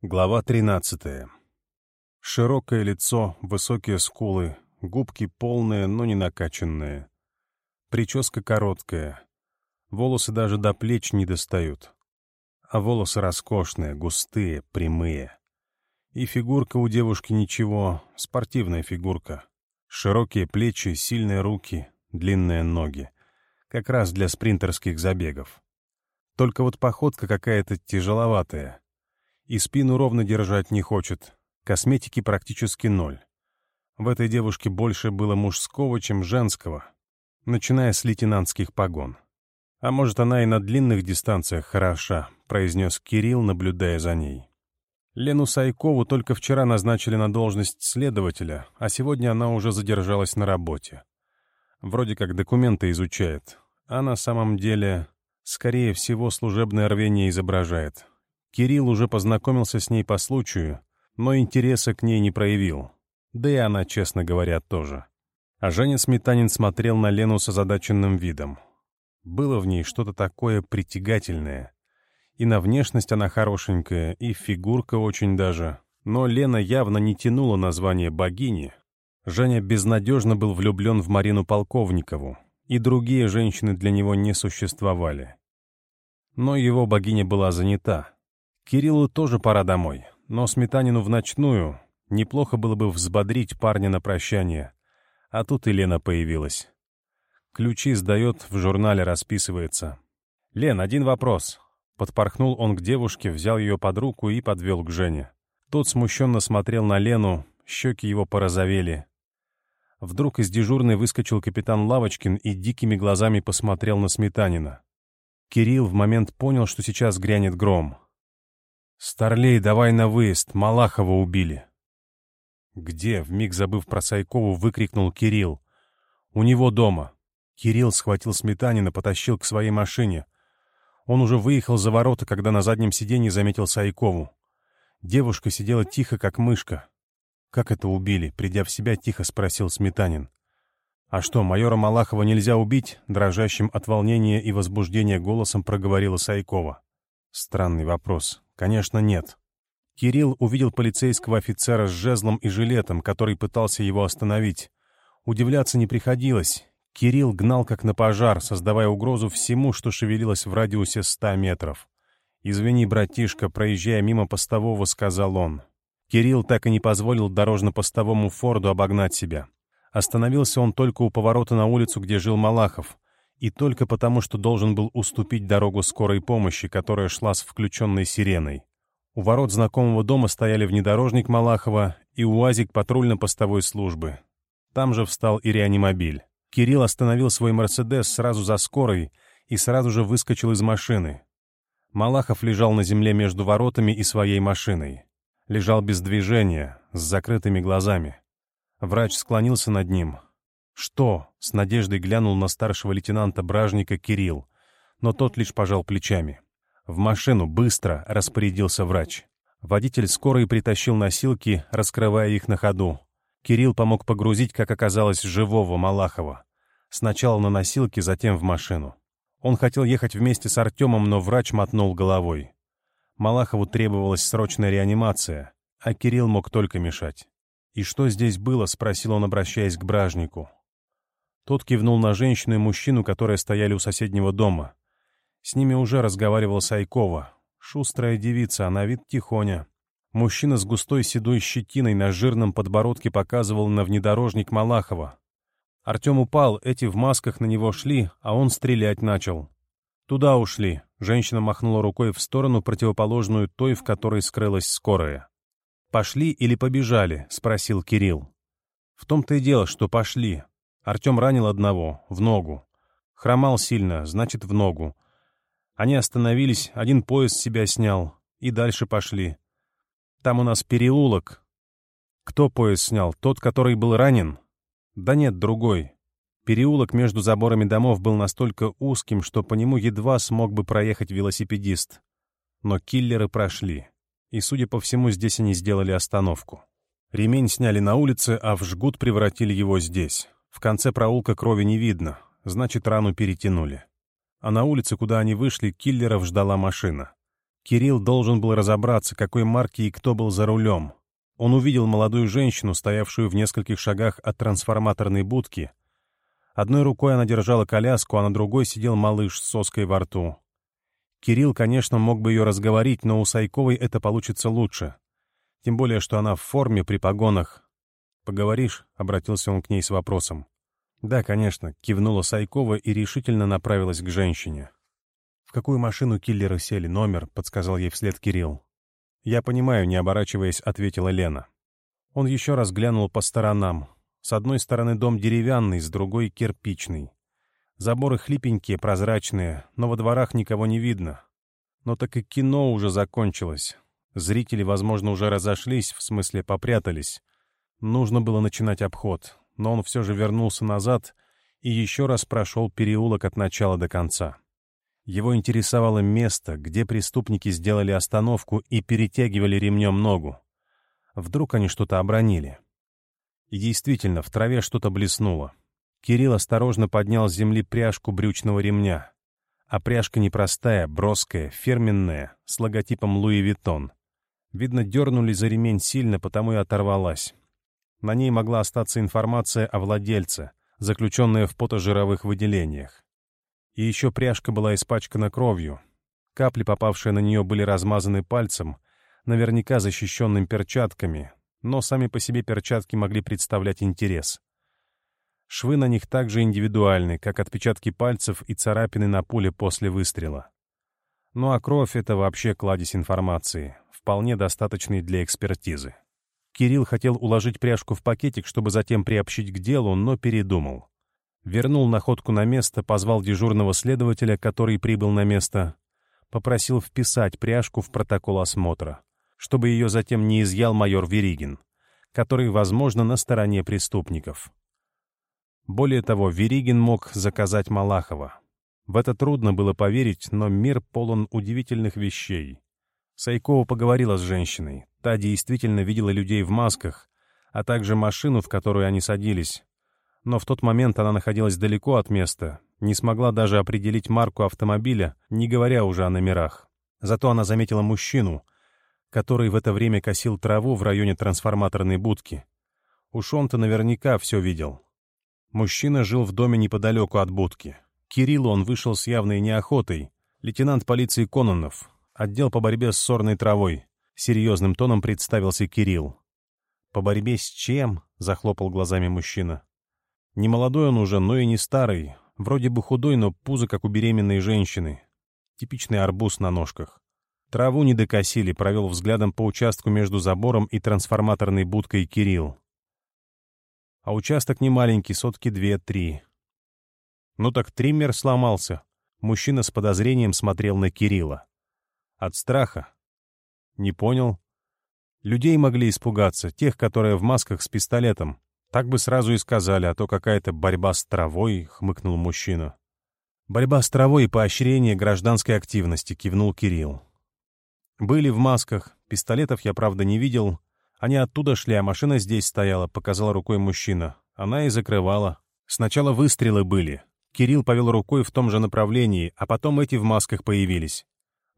Глава 13. Широкое лицо, высокие скулы, губки полные, но не накачанные. Прическа короткая. Волосы даже до плеч не достают. А волосы роскошные, густые, прямые. И фигурка у девушки ничего, спортивная фигурка. Широкие плечи, сильные руки, длинные ноги. Как раз для спринтерских забегов. Только вот походка какая-то тяжеловатая — и спину ровно держать не хочет. Косметики практически ноль. В этой девушке больше было мужского, чем женского, начиная с лейтенантских погон. «А может, она и на длинных дистанциях хороша», — произнес Кирилл, наблюдая за ней. Лену Сайкову только вчера назначили на должность следователя, а сегодня она уже задержалась на работе. Вроде как документы изучает, а на самом деле, скорее всего, служебное рвение изображает, Кирилл уже познакомился с ней по случаю, но интереса к ней не проявил. Да и она, честно говоря, тоже. А Женя Сметанин смотрел на Лену с озадаченным видом. Было в ней что-то такое притягательное. И на внешность она хорошенькая, и фигурка очень даже. Но Лена явно не тянула название богини. Женя безнадежно был влюблен в Марину Полковникову, и другие женщины для него не существовали. Но его богиня была занята, Кириллу тоже пора домой, но сметанину в ночную неплохо было бы взбодрить парня на прощание. А тут и Лена появилась. Ключи сдает, в журнале расписывается. «Лен, один вопрос». Подпорхнул он к девушке, взял ее под руку и подвел к Жене. Тот смущенно смотрел на Лену, щеки его порозовели. Вдруг из дежурной выскочил капитан Лавочкин и дикими глазами посмотрел на Сметанина. Кирилл в момент понял, что сейчас грянет гром. «Старлей, давай на выезд, Малахова убили!» «Где?» — вмиг забыв про Сайкову, выкрикнул Кирилл. «У него дома!» Кирилл схватил Сметанина, потащил к своей машине. Он уже выехал за ворота, когда на заднем сиденье заметил Сайкову. Девушка сидела тихо, как мышка. «Как это убили?» — придя в себя, тихо спросил Сметанин. «А что, майора Малахова нельзя убить?» — дрожащим от волнения и возбуждения голосом проговорила Сайкова. «Странный вопрос. Конечно, нет. Кирилл увидел полицейского офицера с жезлом и жилетом, который пытался его остановить. Удивляться не приходилось. Кирилл гнал как на пожар, создавая угрозу всему, что шевелилось в радиусе ста метров. «Извини, братишка», — проезжая мимо постового, сказал он. Кирилл так и не позволил дорожно-постовому Форду обогнать себя. Остановился он только у поворота на улицу, где жил Малахов и только потому, что должен был уступить дорогу скорой помощи, которая шла с включенной сиреной. У ворот знакомого дома стояли внедорожник Малахова и УАЗик патрульно-постовой службы. Там же встал и реанимобиль. Кирилл остановил свой «Мерседес» сразу за скорой и сразу же выскочил из машины. Малахов лежал на земле между воротами и своей машиной. Лежал без движения, с закрытыми глазами. Врач склонился над ним, «Что?» — с надеждой глянул на старшего лейтенанта Бражника Кирилл, но тот лишь пожал плечами. «В машину, быстро!» — распорядился врач. Водитель скорой притащил носилки, раскрывая их на ходу. Кирилл помог погрузить, как оказалось, живого Малахова. Сначала на носилки, затем в машину. Он хотел ехать вместе с Артемом, но врач мотнул головой. Малахову требовалась срочная реанимация, а Кирилл мог только мешать. «И что здесь было?» — спросил он, обращаясь к бражнику. Тот кивнул на женщину и мужчину, которые стояли у соседнего дома. С ними уже разговаривал Сайкова. Шустрая девица, а она вид тихоня. Мужчина с густой седой щетиной на жирном подбородке показывал на внедорожник Малахова. Артем упал, эти в масках на него шли, а он стрелять начал. «Туда ушли», — женщина махнула рукой в сторону, противоположную той, в которой скрылась скорая. «Пошли или побежали?» — спросил Кирилл. «В том-то и дело, что пошли», Артем ранил одного, в ногу. Хромал сильно, значит, в ногу. Они остановились, один поезд себя снял. И дальше пошли. Там у нас переулок. Кто поезд снял? Тот, который был ранен? Да нет, другой. Переулок между заборами домов был настолько узким, что по нему едва смог бы проехать велосипедист. Но киллеры прошли. И, судя по всему, здесь они сделали остановку. Ремень сняли на улице, а в жгут превратили его здесь. В конце проулка крови не видно, значит, рану перетянули. А на улице, куда они вышли, киллеров ждала машина. Кирилл должен был разобраться, какой марки и кто был за рулем. Он увидел молодую женщину, стоявшую в нескольких шагах от трансформаторной будки. Одной рукой она держала коляску, а на другой сидел малыш с соской во рту. Кирилл, конечно, мог бы ее разговорить, но у Сайковой это получится лучше. Тем более, что она в форме при погонах, поговоришь?» — обратился он к ней с вопросом. «Да, конечно», — кивнула Сайкова и решительно направилась к женщине. «В какую машину киллеры сели? Номер?» — подсказал ей вслед Кирилл. «Я понимаю», — не оборачиваясь, ответила Лена. Он еще раз глянул по сторонам. С одной стороны дом деревянный, с другой — кирпичный. Заборы хлипенькие, прозрачные, но во дворах никого не видно. Но так и кино уже закончилось. Зрители, возможно, уже разошлись, в смысле попрятались. Нужно было начинать обход, но он все же вернулся назад и еще раз прошел переулок от начала до конца. Его интересовало место, где преступники сделали остановку и перетягивали ремнем ногу. Вдруг они что-то обронили. И действительно, в траве что-то блеснуло. Кирилл осторожно поднял с земли пряжку брючного ремня. А пряжка непростая, броская, фирменная, с логотипом «Луи Виттон». Видно, дернули за ремень сильно, потому и оторвалась. На ней могла остаться информация о владельце, заключенная в потожировых выделениях. И еще пряжка была испачкана кровью. Капли, попавшие на нее, были размазаны пальцем, наверняка защищенным перчатками, но сами по себе перчатки могли представлять интерес. Швы на них также индивидуальны, как отпечатки пальцев и царапины на пуле после выстрела. Ну а кровь — это вообще кладезь информации, вполне достаточный для экспертизы. Кирилл хотел уложить пряжку в пакетик, чтобы затем приобщить к делу, но передумал. Вернул находку на место, позвал дежурного следователя, который прибыл на место, попросил вписать пряжку в протокол осмотра, чтобы ее затем не изъял майор Веригин, который, возможно, на стороне преступников. Более того, Веригин мог заказать Малахова. В это трудно было поверить, но мир полон удивительных вещей. Сайкова поговорила с женщиной. Та действительно видела людей в масках, а также машину, в которую они садились. Но в тот момент она находилась далеко от места, не смогла даже определить марку автомобиля, не говоря уже о номерах. Зато она заметила мужчину, который в это время косил траву в районе трансформаторной будки. Уж он-то наверняка все видел. Мужчина жил в доме неподалеку от будки. Кириллу он вышел с явной неохотой. Лейтенант полиции Кононов, Отдел по борьбе с сорной травой. Серьезным тоном представился Кирилл. «По борьбе с чем?» — захлопал глазами мужчина. «Не молодой он уже, но и не старый. Вроде бы худой, но пузо, как у беременной женщины. Типичный арбуз на ножках. Траву не докосили, провел взглядом по участку между забором и трансформаторной будкой Кирилл. А участок не маленький, сотки две-три. Ну так триммер сломался. Мужчина с подозрением смотрел на Кирилла. От страха. Не понял. Людей могли испугаться, тех, которые в масках с пистолетом. Так бы сразу и сказали, а то какая-то борьба с травой, хмыкнул мужчина. Борьба с травой и поощрение гражданской активности, кивнул Кирилл. Были в масках, пистолетов я, правда, не видел. Они оттуда шли, а машина здесь стояла, показал рукой мужчина. Она и закрывала. Сначала выстрелы были. Кирилл повел рукой в том же направлении, а потом эти в масках появились.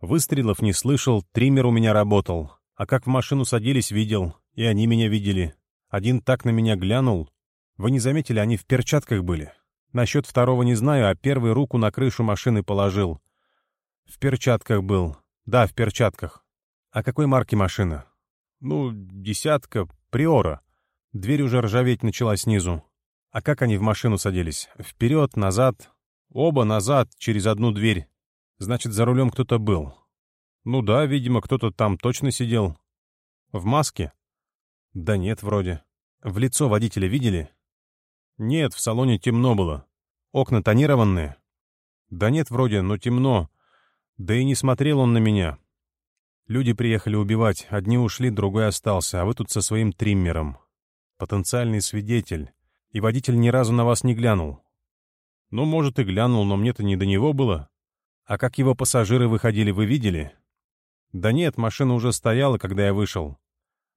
Выстрелов не слышал, триммер у меня работал. А как в машину садились, видел. И они меня видели. Один так на меня глянул. Вы не заметили, они в перчатках были. Насчет второго не знаю, а первый руку на крышу машины положил. В перчатках был. Да, в перчатках. А какой марки машина? Ну, десятка, приора. Дверь уже ржаветь начала снизу. А как они в машину садились? Вперед, назад? Оба назад, через одну дверь. Значит, за рулем кто-то был. Ну да, видимо, кто-то там точно сидел. В маске? Да нет, вроде. В лицо водителя видели? Нет, в салоне темно было. Окна тонированные. Да нет, вроде, но темно. Да и не смотрел он на меня. Люди приехали убивать, одни ушли, другой остался, а вы тут со своим триммером. Потенциальный свидетель. И водитель ни разу на вас не глянул. Ну, может, и глянул, но мне-то не до него было. А как его пассажиры выходили, вы видели? Да нет, машина уже стояла, когда я вышел.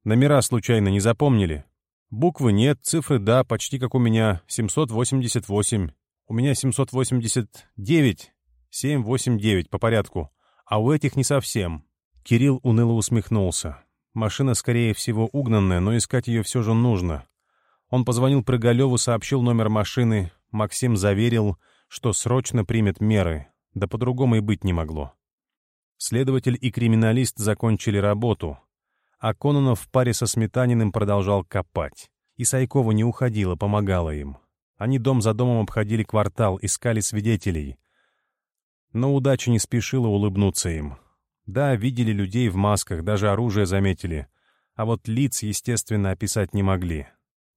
Номера случайно не запомнили. Буквы нет, цифры да, почти как у меня 788. У меня 789, 789 по порядку, а у этих не совсем. Кирилл уныло усмехнулся. Машина, скорее всего, угнанная, но искать ее все же нужно. Он позвонил Прыгалеву, сообщил номер машины. Максим заверил, что срочно примет меры. Да по-другому и быть не могло. Следователь и криминалист закончили работу, а Кононов в паре со Сметаниным продолжал копать. И Сайкова не уходила, помогала им. Они дом за домом обходили квартал, искали свидетелей. Но удача не спешила улыбнуться им. Да, видели людей в масках, даже оружие заметили. А вот лиц, естественно, описать не могли.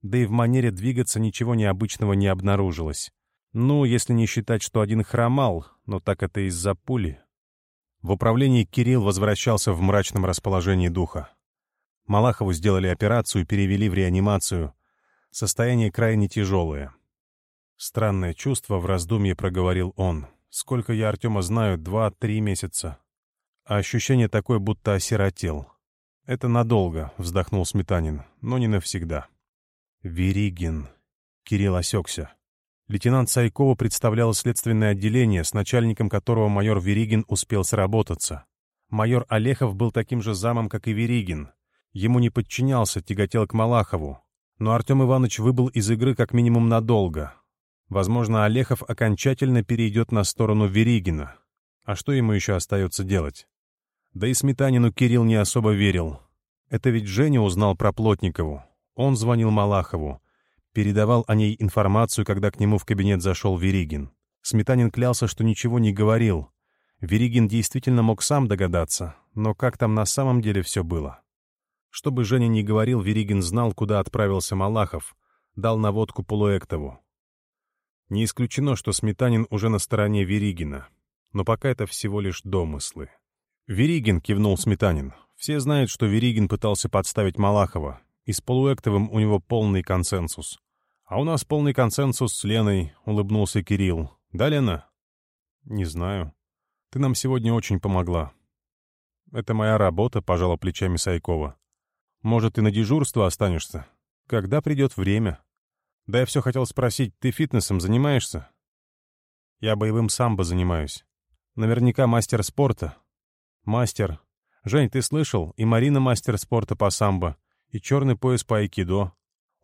Да и в манере двигаться ничего необычного не обнаружилось. Ну, если не считать, что один хромал, но так это из-за пули. В управлении Кирилл возвращался в мрачном расположении духа. Малахову сделали операцию и перевели в реанимацию. Состояние крайне тяжелое. Странное чувство в раздумье проговорил он. Сколько я Артема знаю, два-три месяца. А ощущение такое, будто осиротел. Это надолго, вздохнул Сметанин, но не навсегда. Веригин. Кирилл осекся. Лейтенант Сайкова представляла следственное отделение, с начальником которого майор Веригин успел сработаться. Майор Олехов был таким же замом, как и Веригин. Ему не подчинялся, тяготел к Малахову. Но Артем Иванович выбыл из игры как минимум надолго. Возможно, Олехов окончательно перейдет на сторону Веригина. А что ему еще остается делать? Да и Сметанину Кирилл не особо верил. Это ведь Женя узнал про Плотникову. Он звонил Малахову передавал о ней информацию, когда к нему в кабинет зашел Веригин. Сметанин клялся, что ничего не говорил. Веригин действительно мог сам догадаться, но как там на самом деле все было? Чтобы Женя не говорил, Веригин знал, куда отправился Малахов, дал наводку Полуэктову. Не исключено, что Сметанин уже на стороне Веригина, но пока это всего лишь домыслы. «Веригин», — кивнул Сметанин. «Все знают, что Веригин пытался подставить Малахова, и с Полуэктовым у него полный консенсус. «А у нас полный консенсус с Леной», — улыбнулся Кирилл. «Да, Лена?» «Не знаю. Ты нам сегодня очень помогла». «Это моя работа», — пожала плечами Сайкова. «Может, ты на дежурство останешься? Когда придет время?» «Да я все хотел спросить, ты фитнесом занимаешься?» «Я боевым самбо занимаюсь. Наверняка мастер спорта». «Мастер. Жень, ты слышал? И Марина мастер спорта по самбо, и черный пояс по айкидо,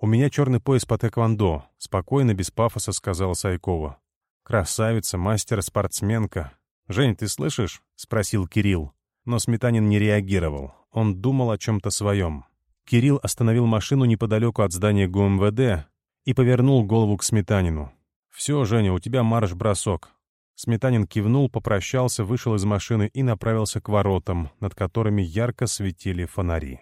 «У меня черный пояс по тэквондо», — спокойно, без пафоса сказала Сайкова. «Красавица, мастер, спортсменка». «Жень, ты слышишь?» — спросил Кирилл. Но Сметанин не реагировал. Он думал о чем-то своем. Кирилл остановил машину неподалеку от здания ГУМВД и повернул голову к Сметанину. «Все, Женя, у тебя марш-бросок». Сметанин кивнул, попрощался, вышел из машины и направился к воротам, над которыми ярко светили фонари.